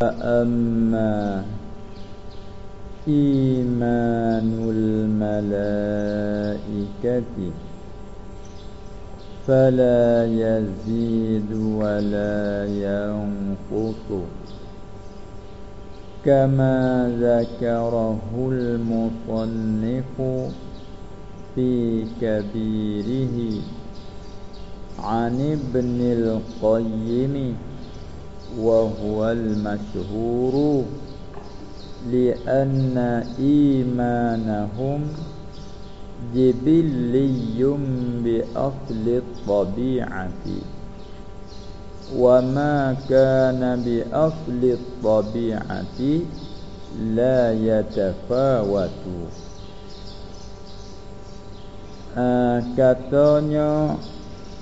فأما إيمان الملائكة فلا يزيد ولا ينقص كما ذكره المصنف في كبيره عن ابن القيم وهو المشهور لأن إيمانهم جبلي بأصل الطبيعة وما كان بأصل الطبيعة لا يتفاوت uh, katanya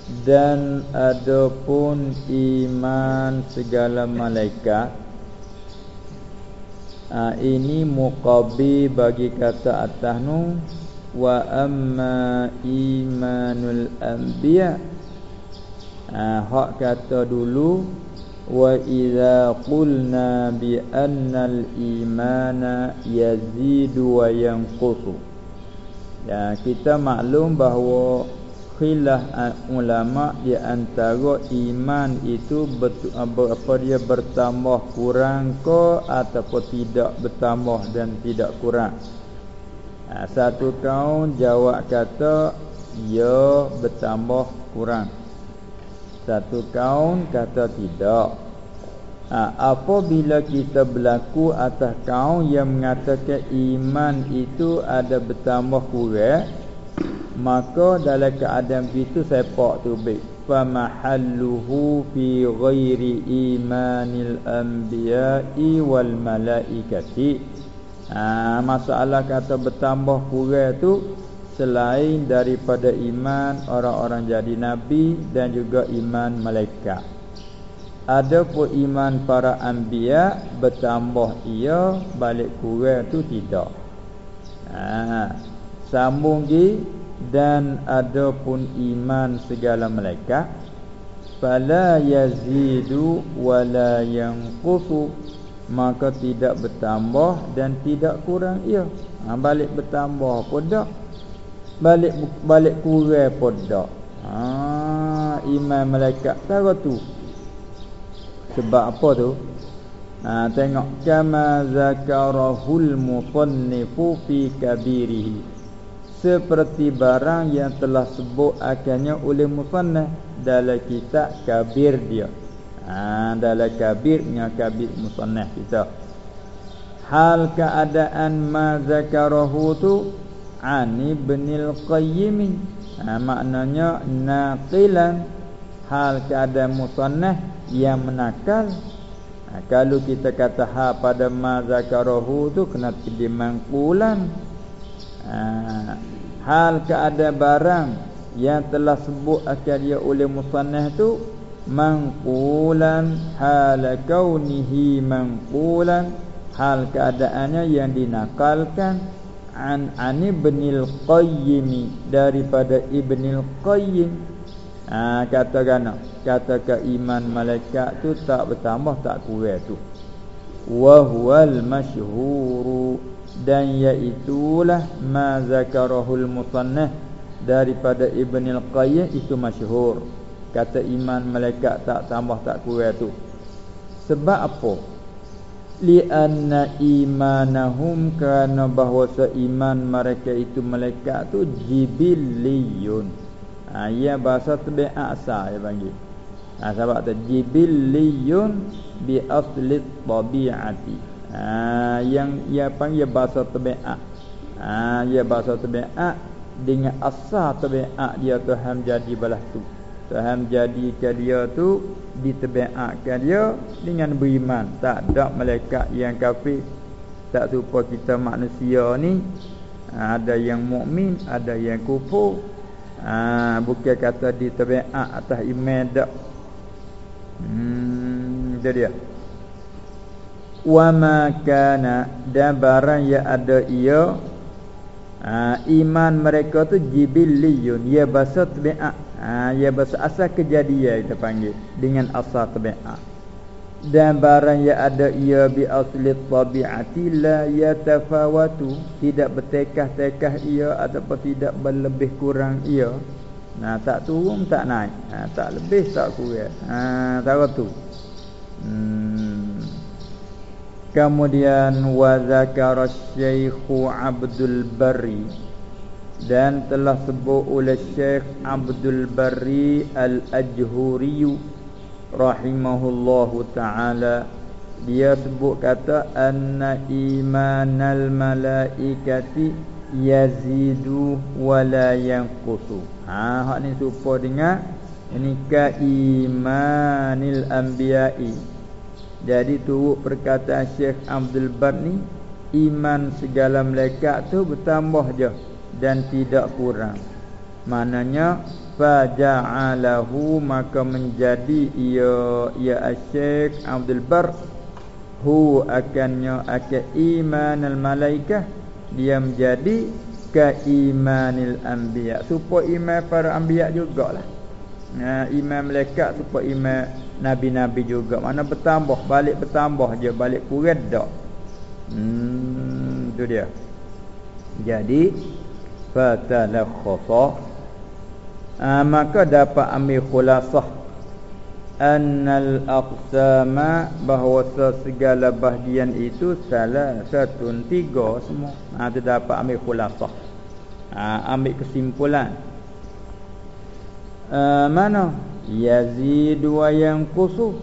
dan adapun iman segala malaikat uh, ini muqabi bagi kata atas nu. Wa amma imanul anbiya ha, hak kata dulu. Wa idza qulna bi annal imana yazidu wa yanqusu. Ya kita maklum bahawa khilaf ulama di antara iman itu betul apa dia bertambah kurang ke ataupun tidak bertambah dan tidak kurang. Ha, Satu kaum jawab kata Ya bertambah kurang. Satu kaum kata tidak. Ha, Apabila kita berlaku atas kaum yang mengatakan iman itu ada bertambah kurang Maka dalam keadaan itu sepak tu baik. Famahalluhu fi ghairi imanil anbiya'i wal malaikati. Ha, Masalah kata bertambah kurang tu Selain daripada iman orang-orang jadi Nabi Dan juga iman malaikat. Ada pun iman para anbiya Bertambah ia Balik kurang tu tidak. Ha, Sambung lagi Dan ada pun iman segala malaikat Fala yazidu Wala yang maka tidak bertambah dan tidak kurang ia. Ha, balik bertambah pun tak. Balik balik kurang pun tak. Ha, iman malaikat cara tu. Sebab apa tu? Ha, tengok kama zakarahul mutannifu fi kabirihi seperti barang yang telah sebut akannya oleh musannaf dalam kitab kabir dia. Ha, Dalam kabir dengan kabir musannah kita. Hal keadaan ma zakarahu tu? Ani benil qayyim. Ha, Maknanya naqilan. Hal keadaan musannah yang menakal. Ha, Kalau kita kata ha pada ma zakarahu tu Kena dimangkulan ha, Hal keadaan barang yang telah sebut akan dia oleh musannah tu manqulan hal kaunihi manqulan hal keadaannya yang dinakalkan an an ibnil qayyim daripada ibnil qayyim. Ha, kata kan kata ke iman malaikat tu tak bertambah tak kurang tu. Wa huwal dan iaitulah ma zakarahul musannah daripada ibnil qayyim itu masyhur. Kata iman malaikat tak tambah tak kurang tu. Sebab apa? Lianna imanahum Kerana bahawa seiman mereka itu malaikat tu Jibiliyun. Ha, Ia bahasa terbiak asal dia panggil. Ha, Sebab tu Jibiliyun Bi aslit tabi'ati ha, Yang ia panggil bahasa terbiak ha, Ia bahasa terbiak Dengan asal terbiak Dia Tuhan jadi balas tu Tuhan jadikan dia tu ditebiatkan dia dengan beriman. Tak ada malaikat yang kafir. Tak serupa kita manusia ni ada yang mukmin, ada yang kufur. Ha, bukan kata ditebiat atas iman dak. Hmm, jadi dia. Wa ma kana dan barang yang ada ia ha, iman mereka tu jibiliyun. Ya bahasa tabiat. Ha, ya bahasa asal kejadian kita panggil dengan asal tabiat. Dan barang yang ada ia bi asli tabiati la yatafawatu tidak bertekah-tekah ia ataupun tidak berlebih kurang ia. Nah tak turun tak naik. Ha, tak lebih tak kurang. Ha tahu tu. Hmm. Kemudian wa zakara syekh Abdul Barri. Dan telah sebut oleh Syekh Abdul Barri Al-Ajhuri rahimahullahu taala. Dia sebut kata anna imanal malaikati yazidu wala yanqusu. Ha hak ni serupa dengan ini ka imanil anbiya'i jadi turut perkataan Syekh Abdul Bar ni iman segala malaikat tu bertambah je dan tidak kurang. Maknanya faja'alahu maka menjadi ia ia asyik Abdul Bar hu akannya akan iman al malaikah dia menjadi ka imanil anbiya. Supaya iman para anbiya jugalah. Nah iman malaikat supaya iman nabi-nabi juga. Mana bertambah? Balik bertambah je. Balik kurang dak. Hmm tu dia. Jadi fatalakhasa ha, maka dapat ambil khulasah. Annal aqsama bahawa segala bahagian itu salah satu tiga semua. Ha tu dapat ambil khulasah. Ha, ambil kesimpulan. Ha, mana yazid wa yanqusu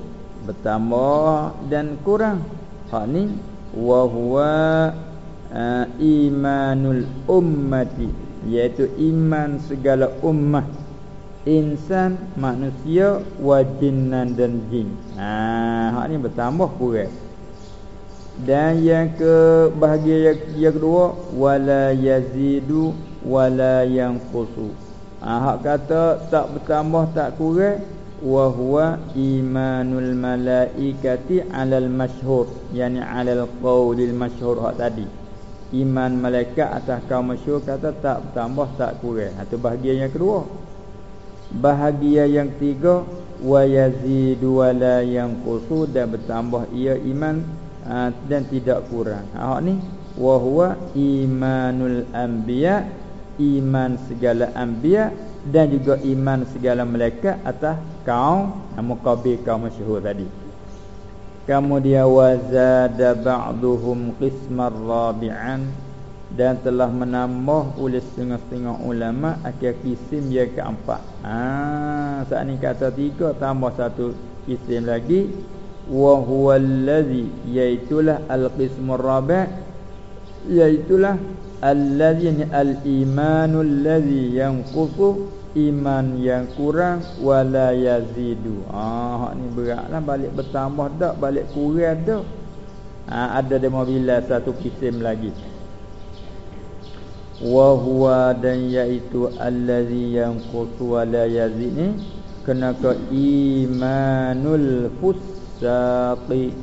bertambah dan kurang hak ni wa huwa uh, imanul ummati iaitu iman segala ummah insan manusia wa jinnan dan jin. Ha hak ni bertambah kurang. Dan yang ke bahagian yang, yang kedua wala yazidu wala yanqusu. Ha hak kata tak bertambah tak kurang wa huwa imanul malaikati alal masyhur yani alal qaulil masyhur hak tadi. Iman malaikat atas kaum masyhur kata tak bertambah tak kurang. Itu bahagian yang kedua. Bahagia yang ketiga wa yazidu wa la yanqusu dan bertambah ia iman aa, dan tidak kurang. Ha ni wa huwa imanul anbiya iman segala anbiya dan juga iman segala malaikat atas kaum muqabil kaum masyhur tadi. Kemudian wazada ba'duhum qismar rabi'an dan telah menambah oleh setengah-setengah ulama akhir kisim yang keempat. Ha, saat ni kata tiga tambah satu kisim lagi wa huwa allazi yaitulah al-qismur rabi' yaitulah allazi al-imanul ladzi yanqusu iman yang kurang wala yazidu. Ah ni beratlah. Balik bertambah dak balik kurang dak. Ha, ada demo bila satu kisim lagi. wa huwa dan yaitu allazi yanqutu wa la yazid ni kena ke imanul fusaqi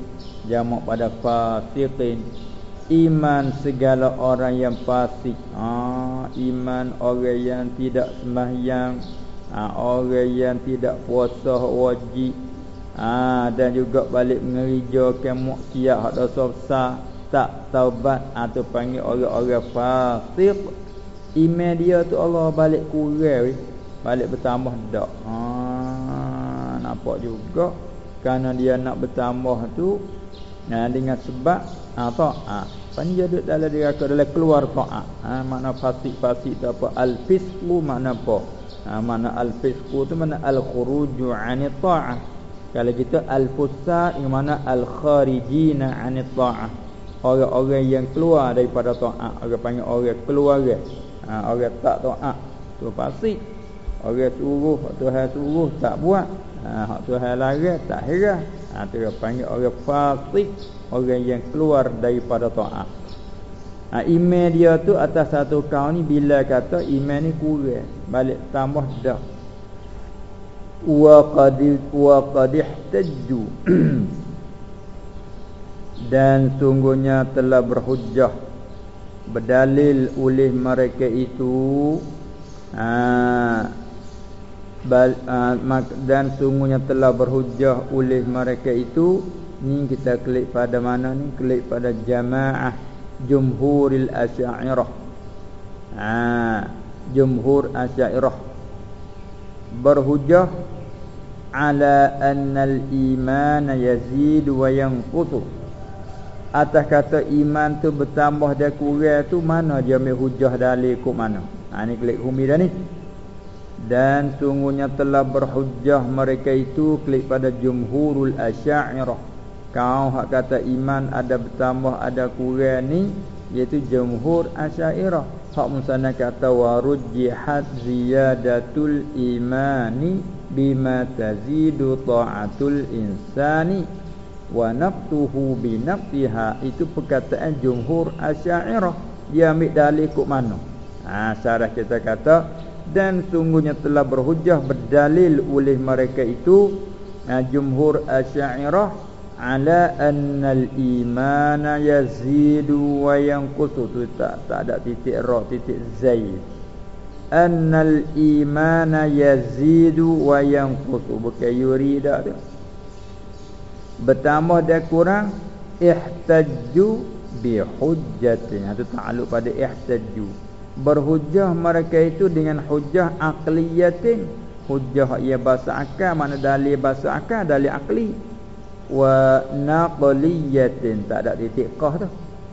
jamak pada fasiqin iman segala orang yang fasik. Ha, iman orang yang tidak sembahyang ha, orang yang tidak puasa wajib. Ha, dan juga balik mengereja ke maksiat hak dosa besar. Tak taubat atau panggil orang-orang fasik. Iman dia tu Allah balik kurang balik bertambah dak. Ha nampak juga. Kerana dia nak bertambah tu nah dengan sebab ha panjang duduk dalam dia dalam keluar taat ha makna fasik-fasik tu apa? Al-fisqu makna apa? Ha makna al-fisqu tu makna al-khuruju 'ani ta'ah kalau kita al-fusaq mana al-kharijina 'ani ta'ah orang-orang yang keluar daripada taat orang panggil orang keluar. Ha, orang tak taat tu pasti orang suruh Tuhan suruh tak buat. Ha Tuhan larang tak heran ha tu panggil orang fasik orang yang keluar daripada taat ha iman dia tu atas satu kaum ni bila kata iman ni kurang balik tambah dah. Wa qad wa qad ihtajju dan sungguhnya telah berhujjah berdalil oleh mereka itu. Aa, bal, aa, dan sungguhnya telah berhujjah oleh mereka itu. Ni kita klik pada mana ni? Klik pada jamaah jumhuril asy'ariyah. Ha, jumhur asy'ariyah. Berhujah ala annal iman yazid wa yanqus atas kata iman tu bertambah dan kurang tu mana dia ambil hujah dalil kok mana? Ha ni klik humi dah ni dan sungguhnya telah berhujah mereka itu klik pada jumhurul asy'ariyah. Kau hak kata iman ada bertambah ada kurang ni iaitu jumhur asy'ariyah. Hak musana kata warujjihat ziyadatul imani bima tazidu ta'atul insani wa naftuhu bi nafsiha. Itu perkataan jumhur asy'ariyah. Dia ambil dalil kok mana? Ha syarah kita kata dan sungguhnya telah berhujah berdalil oleh mereka itu jumhur asy'ariyah ala annal imana yazidu wa yanqusu. Tu tak tak ada titik ra titik zaid. Annal imana yazidu wa yanqusu. Bukan yurida tu. Bertambah dan kurang ihtajju bi hujjatin. Itu takluk pada ihtajju berhujjah mereka itu dengan hujjah aqliyatin hujjah ia bahasa akal mana dalil bahasa akal dalil akli. Wa naqliyatin tak ada titik qah tu.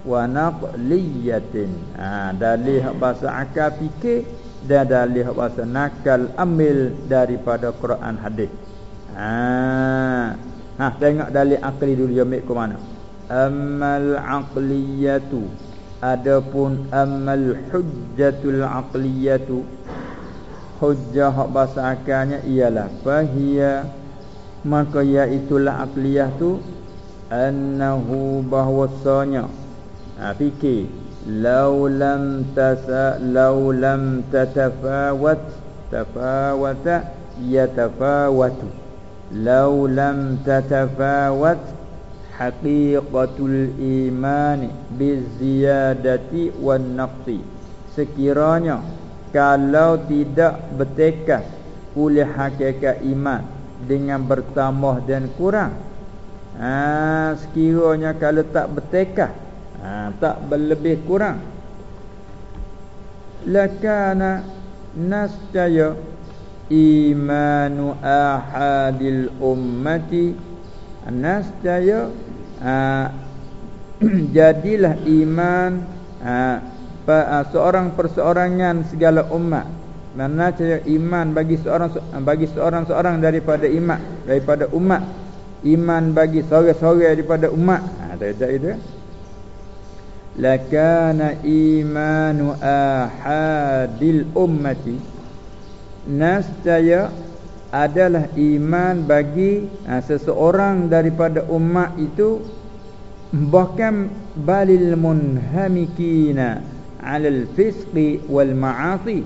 Wa naqliyatin. Ha dalil bahasa akal fikir dan dalil bahasa nakal ambil daripada Quran hadis. Ha. Ha tengok dalil akli dulu ambil ke mana? Amal aqliyatu adapun amal hujjatul aqliyatu hujjah bahasa akalnya ialah fahiya maka iaitulah akliyah tu annahu bahwasanya ha fikir law lam tasa law lam tatafawat tafawata yatafawatu. Law lam tatafawat haqiqatul iman biziyadati wan naqsi. Sekiranya kalau tidak bertekad oleh hakikat iman dengan bertambah dan kurang ha, sekiranya kalau tak bertekah ha, tak berlebih kurang lakana nasjaya imanu ahadil ummati nasjaya ha, jadilah iman ha, seorang perseorangan segala umat. Mana cara iman bagi seorang bagi seorang seorang daripada iman daripada umat. Iman bagi seorang-seorang daripada umat. Ha tak itu. Lakana imanu ahadil ummati. Nasjaya adalah iman bagi ha, seseorang daripada umat itu bahkan balil munhamikina alal fisqi wal ma'asi.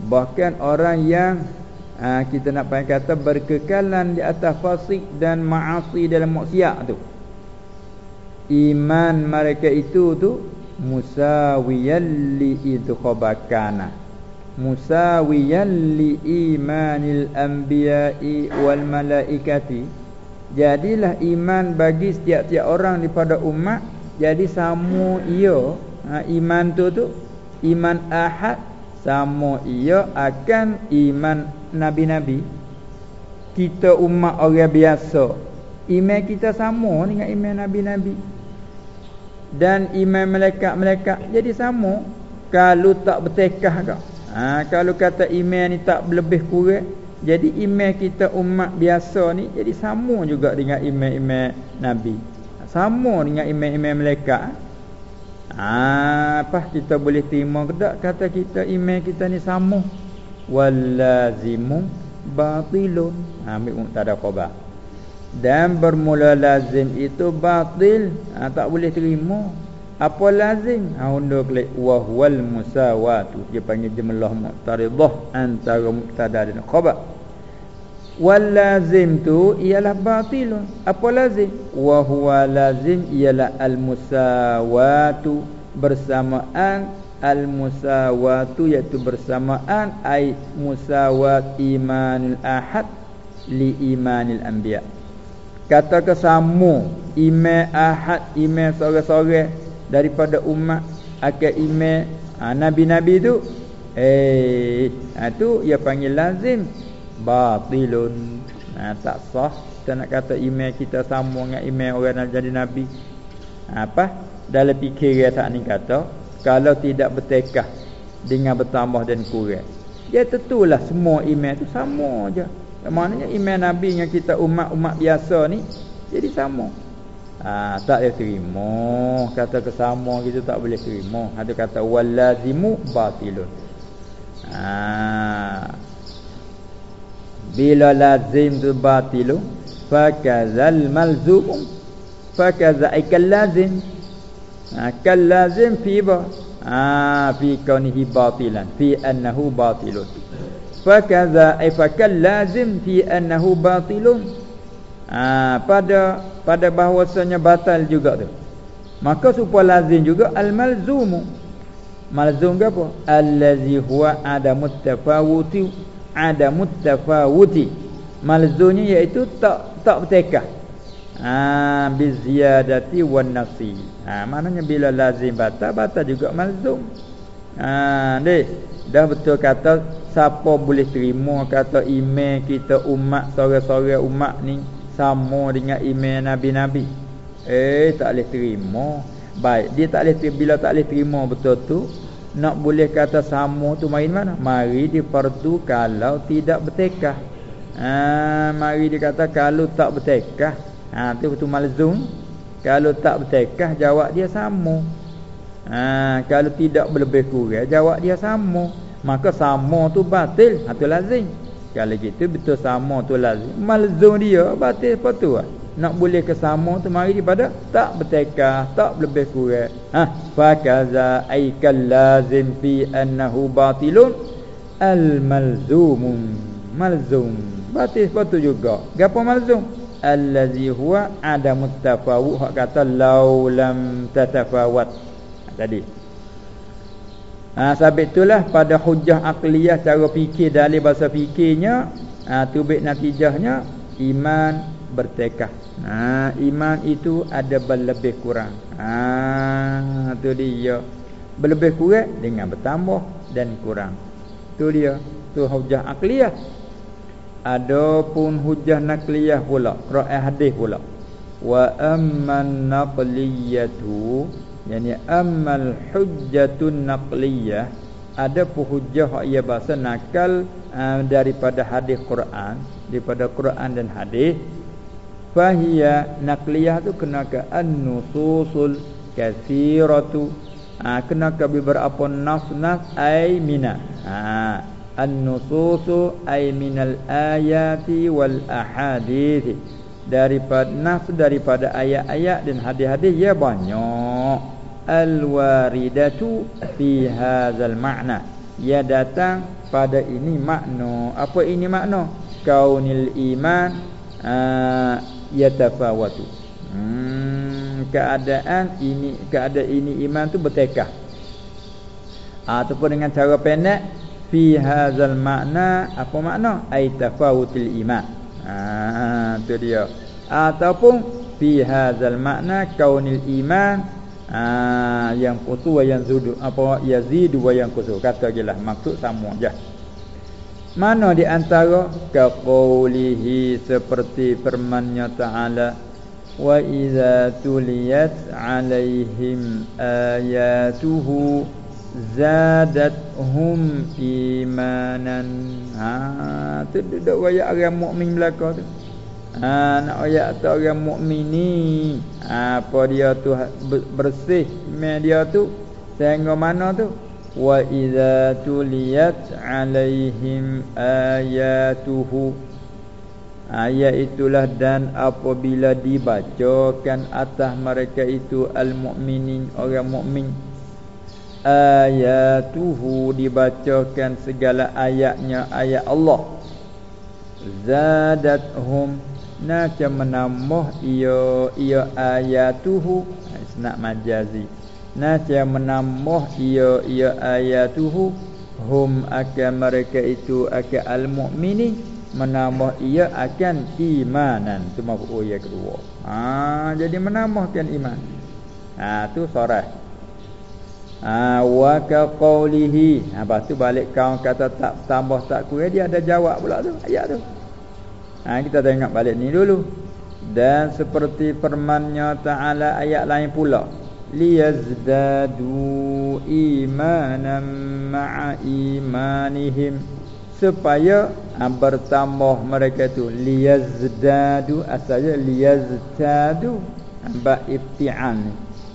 Bahkan orang yang ha, Kita nak panggil kata Berkekalan di atas fasik dan ma'asi dalam maksiat tu. Iman mereka itu tu Musawiyan li idhobakana Musawiyan li imanil anbiya'i wal malaikati. Jadilah iman bagi setiap-tiap orang daripada umat. Jadi sama ia ha, Iman tu tu Iman ahad sama ia akan iman nabi-nabi. Kita umat orang biasa iman kita sama dengan iman nabi-nabi. Dan iman malaikat-malaikat jadi sama. Kalau tak bertekah ke ha, kalau kata iman ni tak lebih kurang jadi iman kita umat biasa ni jadi sama juga dengan iman-iman nabi. Sama dengan iman-iman malaikat Ha, apa kita boleh terima ke tak kata kita iman kita ni sama. Walazimu batilun. Ha, ambil muktada khabar. Dan bermula lazim itu batil. Ha, tak boleh terima apa lazim? Ha undur klik wa huwal musawatu. Dia panggil jumlah muqtaridah antara muktada dan khabar. Wal lazim tu ialah batilun. Apa lazim? Wa huwa lazim ialah al musawatu bersamaan al musawatu iaitu bersamaan ai musawat imanul ahad li imanil anbiya. Kata kesamu imam ahad imam sore-sore daripada umat akan imam ha, nabi-nabi tu eh ha, tu ia panggil lazim. Batilun. Ha, tak sah. Kita nak kata imam kita sama dengan imam orang nak jadi nabi. Ha, apa? Dalam fikir dia tak ni kata kalau tidak bertekah dengan bertambah dan kurang dia tentulah semua imam tu sama aja maknanya imam nabi dengan kita umat-umat biasa ni jadi sama ha, tak boleh terima. Kata kesama gitu tak boleh terima. Ada kata walazimu batilun. Ha. bila lazim tu batilun fakazal malzum fakaza ikal lazim. Ha, kal lazim fi ba. Ha, fi kaunihi batilan fi annahu batilun. Fakaza ay fakal lazim fi annahu batilun ha, pada pada bahawasanya batal juga tu. Maka supaya lazim juga al malzumu malzum ke apa? Allazi huwa adamut tafawuti adamut tafawuti malzumnya iaitu tak tak bertekah. Ha biziyadati wan nafsi ha maknanya bila lazim batal batal juga malzum. Ha deh dah betul kata siapa boleh terima kata email kita umat sore-sore umat ni sama dengan iman nabi-nabi. Eh tak boleh terima. Baik dia tak boleh bila tak boleh terima betul tu nak boleh kata sama tu mari mana? Mari di fardu kalau tidak bertekah. Ha, mari dia kata kalau tak bertekah. Ha tu betul malzum. Kalau tak bertekah jawab dia sama. Ha, kalau tidak berlebih kurang jawab dia sama. Maka sama tu batil atau ha, lazim kalau gitu betul sama tu lazim. Malzum dia batil apa tu lah. Nak boleh ke sama tu mari daripada tak bertekah, tak lebih kurang. Ha, fa kaza ay kal lazim fi annahu batilun al malzum. Malzum. Batil apa tu juga. Gapo malzum? Allazi huwa adamu tafawut hak kata law lam tatafawat. Ha, tadi. Ha, sabit itulah pada hujah akliyah cara fikir dalil bahasa fikirnya ha, tubik natijahnya iman bertekah. Ha, iman itu ada berlebih kurang. Ha, tu dia. Berlebih kurang dengan bertambah dan kurang. Tu dia. Tu hujah akliyah. Adapun hujah nakliyah pula, ra'ah hadis pula. Wa amman naqliyatu yani amal hujjatun naqliyah ada hujjah ia bahasa nakal uh, daripada hadis Quran daripada Quran dan hadis. Fahiya naqliyah tu kena ke an-nususul katsiratu uh, kena ke beberapa nas-nas ay mina. Uh, an-nususu ay minal ayati wal ahadith. Daripada nas daripada ayat-ayat dan hadis-hadis ya banyak al-waridatu fi hadzal ma'na. Ia datang pada ini makna. Apa ini makna? Kaunil iman uh, yatafawatu. Hmm, keadaan ini keadaan ini iman tu bertekah. Ataupun dengan cara pendek fi hadzal ma'na apa makna? Ai tafawutil iman. Ah tu dia. Ataupun fi hadzal ma'na kaunil iman Ah yang kutu wa yang zudu apa yazid wa yang kutu kata jelah maksud sama je. Mana di antara kaqaulihi seperti firman-Nya Ta'ala wa idza tuliyat alaihim ayatuhu zadatuhum imanan. Ha tu duduk wayak orang mukmin belaka tu ha, nak ayat tu orang mukmin ni ha, apa dia tu bersih iman dia tu? Sehingga mana tu? Wa idza tuliyat alaihim ayatuhu. Ayat itulah dan apabila dibacakan atas mereka itu al-mukminin orang mukmin ayatuhu dibacakan segala ayatnya ayat Allah. Zadathum Naca menambah ia ia ayatuhu. Isnad majazi. Naca menambah ia ia ayatuhu. Hum akan mereka itu akan al-mu'mini. Menambah ia akan imanan. Tu maf'ul yang kedua. Ha jadi menambahkan iman. Ha tu sorah. Ha wa ka qawlihi. Ha lepas tu balik kau kata tak tambah tak kurang dia ada jawab pula tu. Ayat tu ha kita tengok balik ni dulu. Dan seperti firman-Nya Ta'ala ayat lain pula. Liyazdadu imanan ma'a imanihim. Supaya ha, bertambah mereka tu. Liyazdadu asalnya liyaztadu ba ibti'an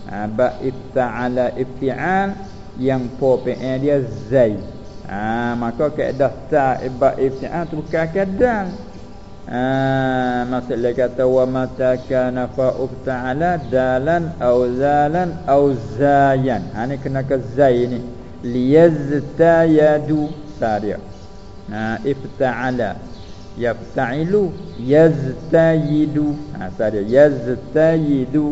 ha, ba ibta'ala ibti'an yang po PN dia zai ha, maka kaedah ta ba ibti'an tu bukan Ah, maksudnya kata wa mata kana fa ta'ala dalan au zalan au zayan. Ha ni kena ke zai ni. Liyaztayadu sadia. Ha ifta'ala yafta'ilu yaztayidu. Ha sadia yaztayidu.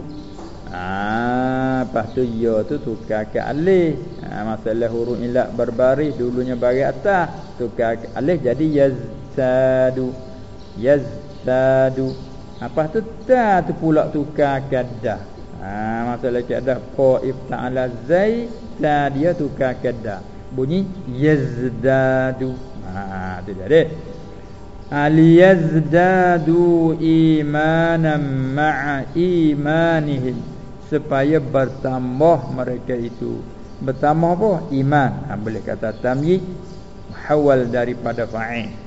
Ah, tu ya tu tukar ke alih. Ha masalah huruf ilat berbaris dulunya bagi atas tukar ke alih jadi yaztadu yazdadu. Apa tu ta tu pula tukar kadah ha masalah kadah fa ifta'ala zai ta dia tukar kadah bunyi yazdadu. Ha tu jadi aliyazdadu imanan ma'a imanihim. Supaya bertambah mereka itu. Bertambah apa? Iman. Ha, boleh kata tamyiz hawal daripada fa'il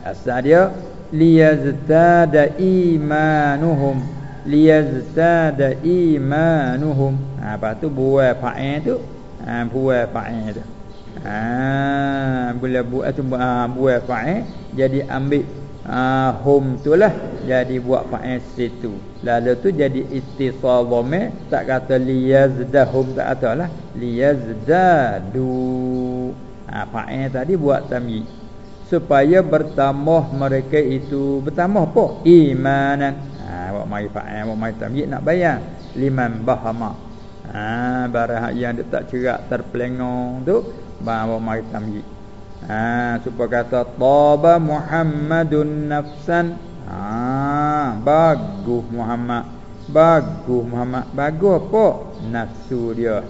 Asal dia liyaztada imanuhum liyaztada imanuhum. Ha apa tu buat fa'il tu? Ha buat fa'il tu. Ha bila buat tu ha, buat fa'il jadi ambil ha, hum tu lah jadi buat fa'il situ. Lalu tu jadi ittisal dhamir tak kata liyazdahum tak kata lah liyazdadu. Ha fa'il tadi buat tamyiz supaya bertambah mereka itu bertambah apa? Imanan ha buat mai fa'il buat mai tamyiz nak bayar. Liman bahama. Ha barang yang dia tak cerak terpelengong tu bawa mai tamyiz. Ha supaya kata taba muhammadun nafsan. Ha bagus muhammad. Bagus muhammad. Bagus apa? Nafsu dia.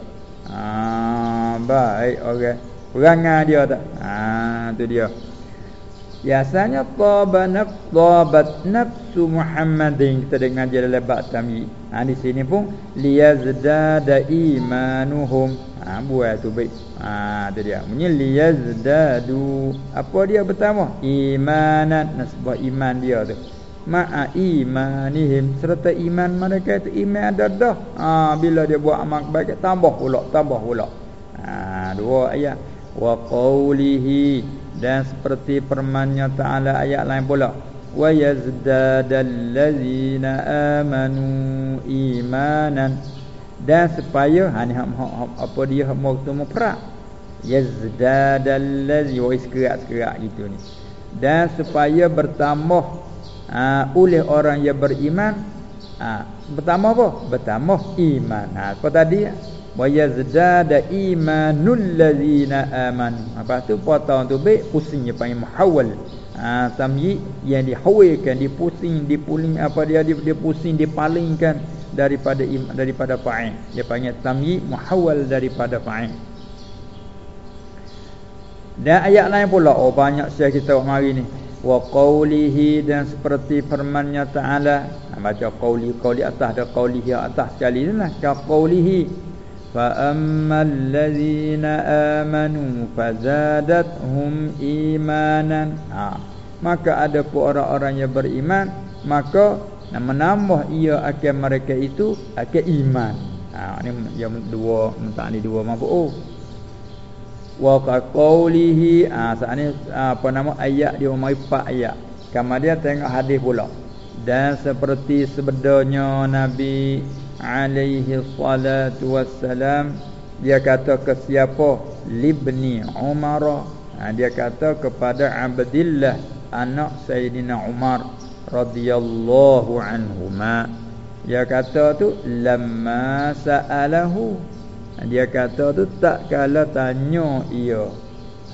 Ha baik okey perangai dia tak? Ha tu dia Biasanya taba nafs tabat nafsu Muhammadin kita dengar dia dalam bab tami. Ha di sini pun liyazdada imanuhum. Ha buat tu baik. Ha tu dia. Bunyi liyazdadu. Apa dia pertama? Imanan nasbah iman dia tu. Ma'a imanihim serta iman mereka itu iman ada dah. Ha bila dia buat amal baik tambah pula, tambah pula. Ha dua ayat. Wa qawlihi dan seperti firman-Nya Ta'ala ayat lain pula wa yazdadallazina amanu imanan. Dan supaya ha ni apa dia mau ketemu perak? Yazdadallazi wa iskerak-kerak gitu ni. Dan supaya bertambah ha, oleh orang yang beriman ha, bertambah apa? Bertambah iman. Ha, apa tadi wa yazdada imanul ladzina amanu apa tu? Potong tu baik pusingnya panggil muhawwal. Ha tamyi yang dihawilkan dipusing dipuling apa dia dia pusing dipalingkan daripada daripada fa'il. Dia panggil tamyi muhawwal daripada fa'il. Dan ayat lain pula oh banyak saya kita mari ni. Wa qawlihi dan seperti firman-Nya Ta'ala. Baca qawli qawli atas ada qawlihi atas sekali ni lah. Qawlihi فأما الذين آمنوا فزادتهم إيمانا ha. maka ada pun orang-orang yang beriman maka menambah ia akan mereka itu akan iman ha ni yang dua minta ni dua mampu oh wa qaulihi ah ha, ni apa nama ayat dia mai empat ayat kemudian tengok hadis pula dan seperti sebenarnya nabi alaihi salatu wassalam. Dia kata ke siapa? Libni umar. Ha, dia kata kepada abdillah anak sayyidina umar radhiyallahu anhuma. Dia kata tu lamma saalahu. Ha, dia kata tu tak kala tanya ia.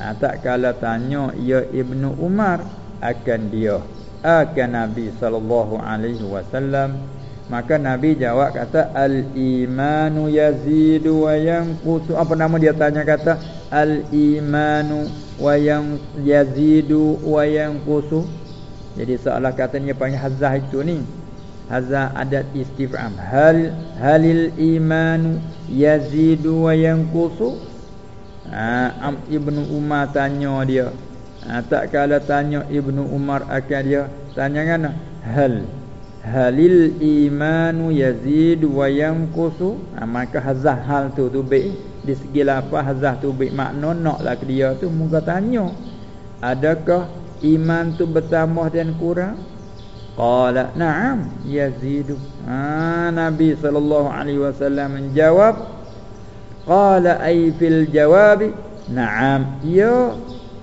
Ha, tak kala tanya ia ibnu umar akan dia. Akan Nabi sallallahu alaihi wasallam maka Nabi jawab kata al imanu yazidu wa yanqusu. Apa nama dia tanya kata al imanu wa yang yazidu wa yanqusu. Jadi seolah katanya panggil hazah itu ni. Hazah adat istifham. Hal halil imanu yazidu wa yanqusu? Ha, Ibnu Umar tanya dia. Ha, tak kala tanya Ibnu Umar akan dia tanya kan? Hal halil imanu yazid wa yanqusu. Ha, maka hazah hal tu tu baik. Di segi lafaz hazah tu baik. Makna naklah ke dia tu muka tanya. Adakah iman tu bertambah dan kurang? Qala na'am yazidu ha, nabi sallallahu alaihi wasallam menjawab qala ay fil jawab na'am ya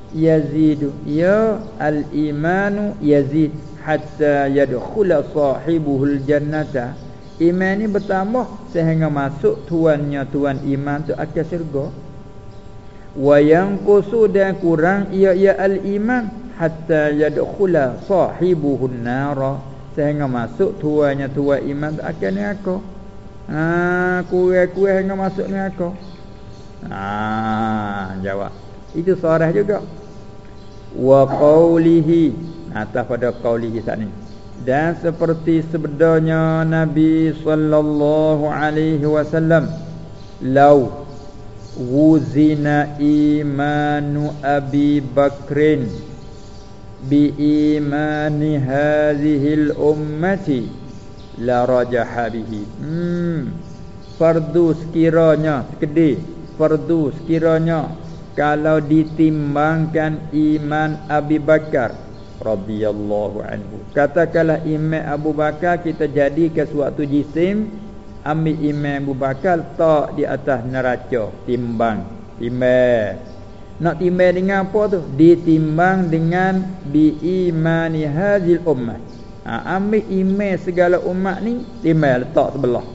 yazidu ya al imanu yazid hatta yadkhula sahibuhul jannata. Iman ni bertambah sehingga masuk tuannya tuan iman tu akan syurga. Wa yanqusu dan kurang ia ia al iman hatta yadkhula sahibuhun nar sehingga masuk tuannya tuan iman tu akan neraka. Ha kurang-kurang hingga masuk neraka. Ha jawab. Itu sarah juga. Wa qawlihi atas pada qaulihi saat ni. Dan seperti sebenarnya Nabi sallallahu alaihi wasallam lau wuzina imanu Abi Bakrin bi imani hadhihi al ummati la rajaha bihi. Hmm fardu sekiranya sekedih fardu sekiranya kalau ditimbangkan iman Abi Bakar radhiyallahu anhu. Katakanlah imam Abu Bakar kita jadi ke suatu jisim ambil imam Abu Bakar tak di atas neraca timbang. Timbang. Nak timbang dengan apa tu? Ditimbang dengan bi imani hadhil ummah. Ha, ambil imam segala umat ni timbang letak sebelah.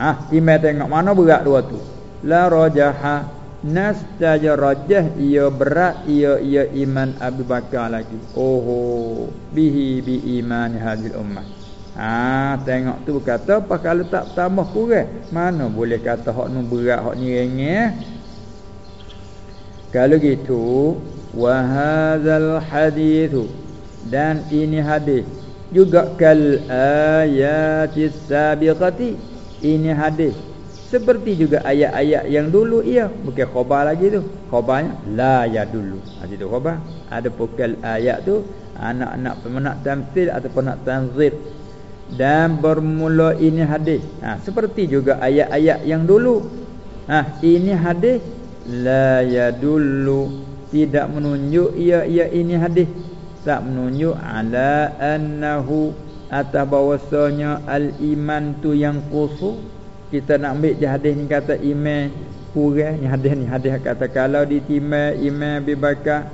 Ha timbang tengok mana berat dua tu. La rajaha Nas rajah ia berat ia ia iman Abu Bakar lagi. Oh, bihi bi iman hadil ummah. Ha, tengok tu kata apa kalau tak tambah kurang? Mana boleh kata hak nu berat hak ni ringan? Kalau gitu, wa hadzal hadithu dan ini hadis juga kal ayatis sabiqati ini hadis seperti juga ayat-ayat yang dulu ia bukan khabar lagi tu. Khabarnya la ya dulu. Ha situ khabar. Ada pukul ayat tu anak-anak pemenak tamsil ataupun nak tanzir dan bermula ini hadis. Ha seperti juga ayat-ayat yang dulu. Ha ini hadis la ya dulu tidak menunjuk ia ia ini hadis tak menunjuk ala annahu atas bahwasanya al iman tu yang khusus kita nak ambil je hadis ni kata iman kurang ni hadis ni hadis kata kalau ditimai iman bibaka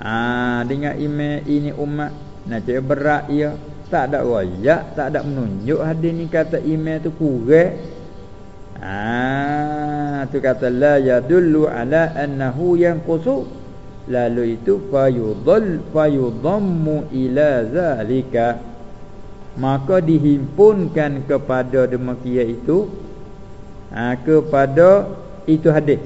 ah dengan iman ini umat nak cakap berat ia tak ada royak tak ada menunjuk hadis ni kata iman tu kurang ah tu kata la yadullu ala annahu yanqusu lalu itu fayudhal fayudhammu ila zalika. Maka dihimpunkan kepada demikian itu ha, kepada itu hadis.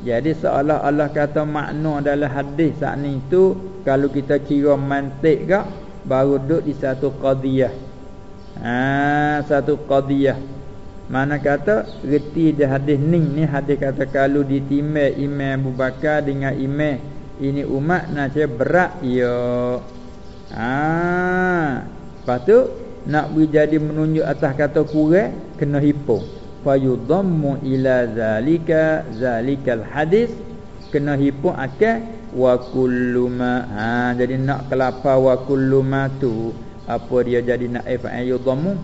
Jadi seolah Allah kata makna dalam hadis saat ni tu kalau kita kira mantik gak baru duduk di satu qadiyah. Ha, satu qadiyah. Mana kata reti di hadis ni ni hadis kata kalau ditimai Imam Abu Bakar dengan imam ini umat nak berat ya. Ha, lepas tu nak jadi menunjuk atas kata kurang kena hipung fayudhammu ila zalika zalikal hadis. Kena hipung akal wa kullu ma ha jadi nak kelapa wa kullu ma tu apa dia jadi nak fa'il yudhammu?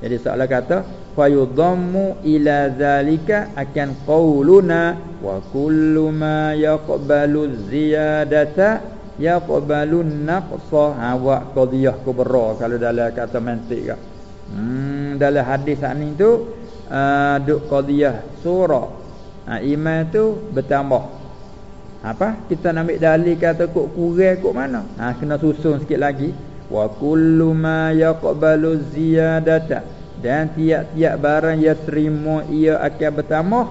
Jadi soalan kata fayudhammu ila zalika akan qauluna wa kullu ma yaqbalu ziyadata yaqbalu naqsa. Ha wa qadiyah kubra kalau dalam kata mantik hmm dalam hadis ni tu uh, duk qadiyah surah. Ha, iman tu bertambah. Apa? Kita nak ambil dalil kata kok kurang kok mana? Ha kena susun sikit lagi. Wa kullu ma yaqbalu ziyadata. Dan tiap-tiap barang yang terima ia akan bertambah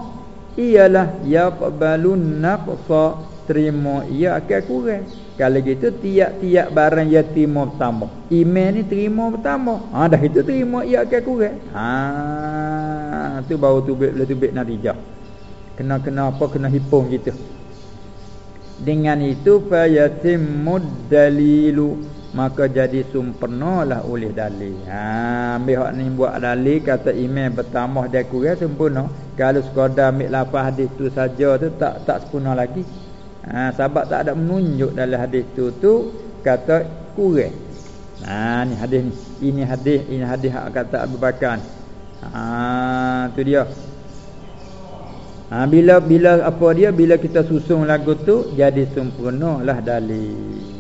ialah yaqbalu naqsa terima ia akan kurang. Kalau gitu tiap-tiap barang yang terima bertambah. Iman ni terima bertambah. Ha dah itu terima ia akan kurang. Ha tu baru tu boleh tu bet natijah kena kena apa kena hitung gitu dengan itu fayatimud dalilu. Maka jadi sempurnalah oleh dalil. Ha ambil hak ni buat dalil kata iman bertambah dia kurang sempurna. Kalau sekadar ambil lafaz hadis tu saja tu tak tak sempurna lagi. Ha sebab tak ada menunjuk dalam hadis tu tu kata kurang. Ha ni hadis ni. Ini hadis ini hadis hak kata Abu Bakar ha tu dia Ha, bila bila apa dia bila kita susun lagu tu jadi sempurnalah dalil.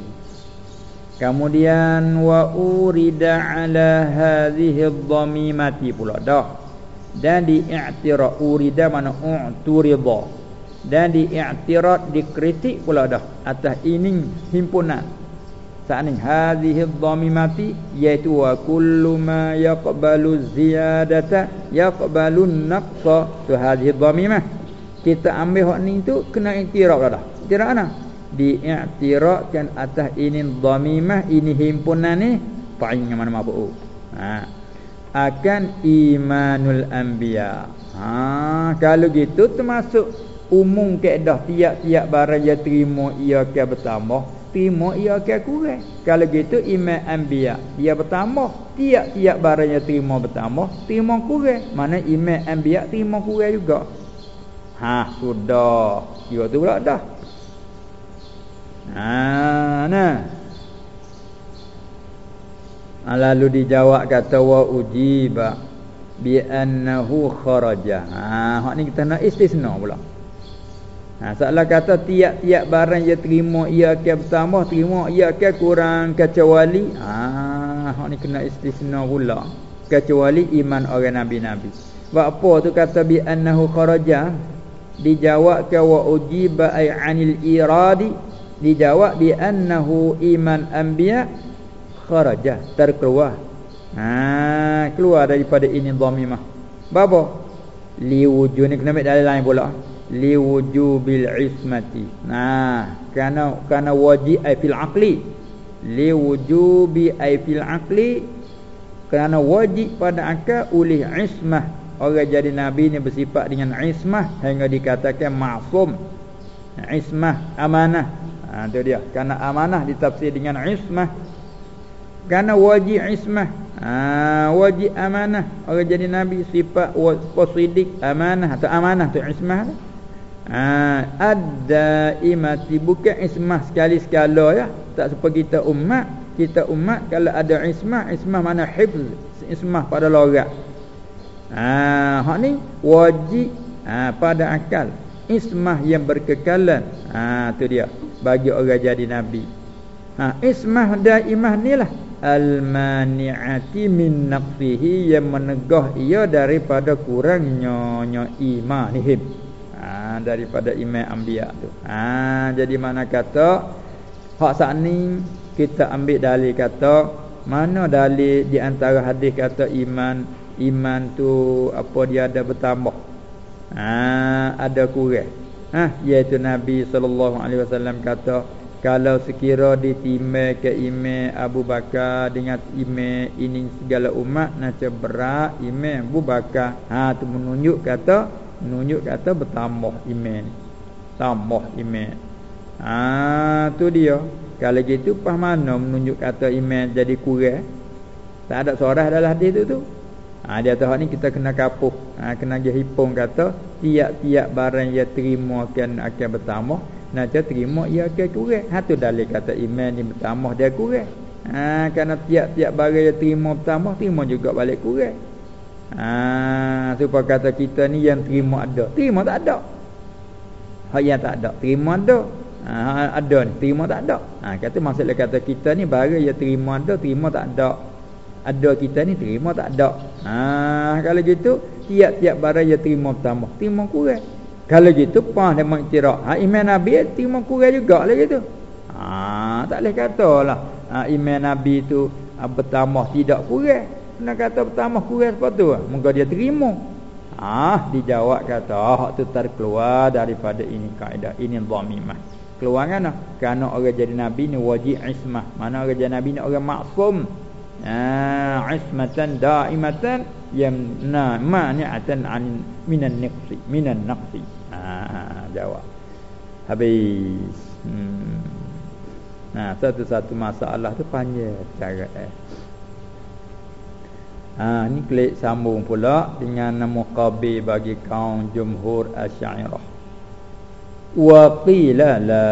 Kemudian wa urida ala hadhihi dhammimati pula dah. Dan di i'tirad urida mana u'turida. Dan di i'tirad dikritik pula dah atas ini himpunan. Saat ni hadhihi dhammimati iaitu wa kullu ma yaqbalu ziyadata yaqbalu naqsa tu hadhihi dhammimah kita ambil hak ni tu kena iktiraf dah. Iktiraf mana? Diiktirafkan atas ini dhamimah ini himpunan ni fa'in mana mabu. Ha. Akan imanul anbiya. Ha, kalau gitu termasuk umum kaedah tiap-tiap barang yang terima ia akan bertambah, terima ia akan kurang. Kalau gitu iman anbiya ia bertambah, tiap-tiap barang yang terima bertambah, terima kurang. Mana iman anbiya terima kurang juga. Ha sudah. Kira tu pula dah. Ha nah. Lalu dijawab kata wa ujiba bi annahu kharaja. Ha hak ni kita nak istisna pula. Ha salah kata tiap-tiap barang yang terima ia akan bertambah, terima ia akan kurang kecuali ha hak ni kena istisna pula. Kecuali iman orang nabi-nabi. Sebab apa tu kata bi annahu kharaja? dijawab ke wa ujiba ay anil iradi dijawab bi annahu iman anbiya kharaja terkeluar ha keluar daripada ini dhamimah bapa li wujud ni kena ambil dalil lain pula li wujubil ismati. Nah kerana kerana wajib ay fil aqli. Li wujubi ay fil aqli kerana wajib pada akal oleh ismah. Orang jadi Nabi ni bersifat dengan ismah Hingga dikatakan ma'fum Ismah amanah. Ha, Itu dia. Karena amanah ditafsir dengan ismah. Karena wajib ismah. Ha, Wajib amanah. Orang jadi Nabi sifat posidik amanah Atau amanah tu ismah ha, Ada imati Bukan ismah sekali-sekala ya Tak seperti kita umat Kita umat kalau ada ismah Ismah mana hifz Ismah pada lorat Ha hak ni wajib ha, pada akal ismah yang berkekalan. Ha tu dia bagi orang jadi nabi. Ha ismah daimah nilah al-mani'ati min naqsihi yang menegah ia daripada kurangnya nya iman ni him. Daripada iman anbiya tu. Ha jadi mana kata hak sat ni kita ambil dalil kata mana dalil di antara hadis kata iman iman tu apa dia ada bertambah? Ha ada kurang. Ha iaitu nabi sallallahu alaihi wasallam kata kalau sekira ditimbang ke iman Abu Bakar dengan iman ini segala umat nak berat iman Abu Bakar. Ha tu menunjuk kata menunjuk kata bertambah iman tambah iman ha tu dia kalau gitu pas mana menunjuk kata iman jadi kurang tak ada suara dalam hadis tu tu Ha, dia tahu ni kita kena kapuh. Ha, kena dia hipung kata tiap-tiap barang yang terima akan akan bertambah. Nak dia terima ia akan kurang. Ha tu dalil kata iman ni bertambah dia kurang. Ha kerana tiap-tiap barang yang terima bertambah terima juga balik kurang. Ha supaya kata kita ni yang terima ada. Terima tak ada. Hak yang tak ada, terima ada. Ha ada ni, terima tak ada. Ha kata maksudnya kata kita ni barang yang terima ada, terima tak ada ada kita ni terima tak ada. Ha kalau gitu tiap-tiap barang yang terima bertambah, terima kurang. Kalau gitu pah dia mengiktiraf. Ha iman Nabi terima kurang juga lah gitu. Ha tak boleh katalah. Ha iman Nabi tu ha, bertambah tidak kurang. Nak kata bertambah kurang apa tu? Moga dia terima. Ah dijawab kata hak tu terkeluar daripada ini kaedah ini dhamimah. Keluar kan? Kerana orang jadi nabi ni wajib ismah. Mana orang jadi nabi ni orang maksum. Ah ismatan daimatan yamna mani'atan an minan naqsi minan naqsi. Ah jawab. Habis. Hmm. Nah, satu-satu masalah tu panjang cara eh. Ha ni klik sambung pula dengan nama qabi bagi kaum jumhur asy'ariyah. Wa qila la.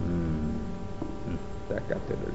Hmm. hmm. Tak kata dulu.